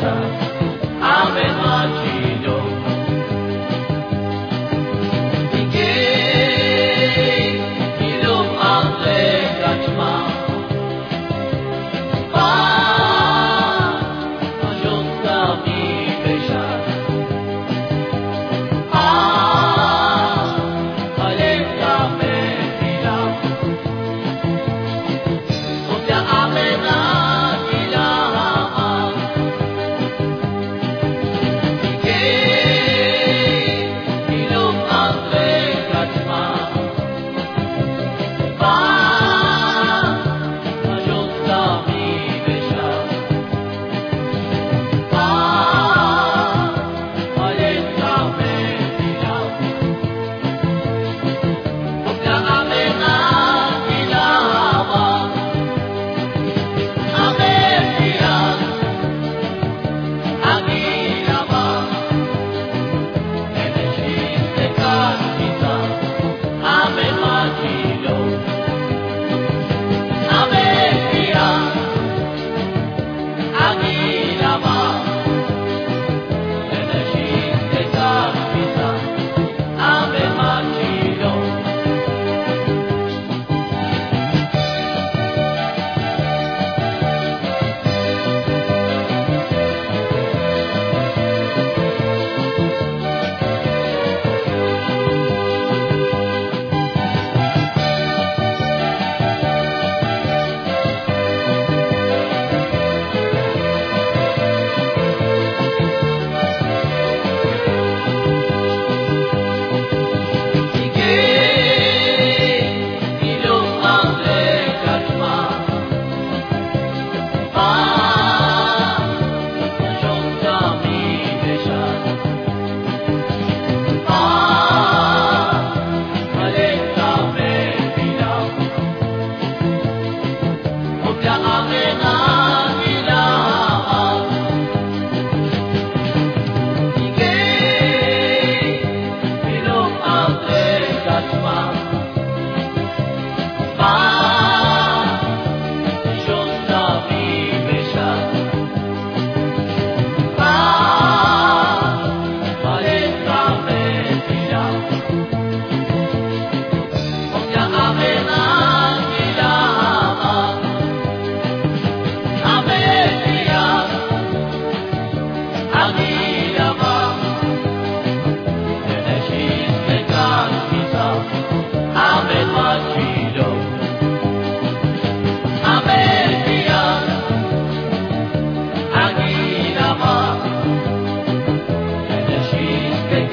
sun.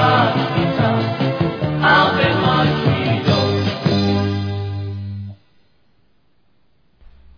God.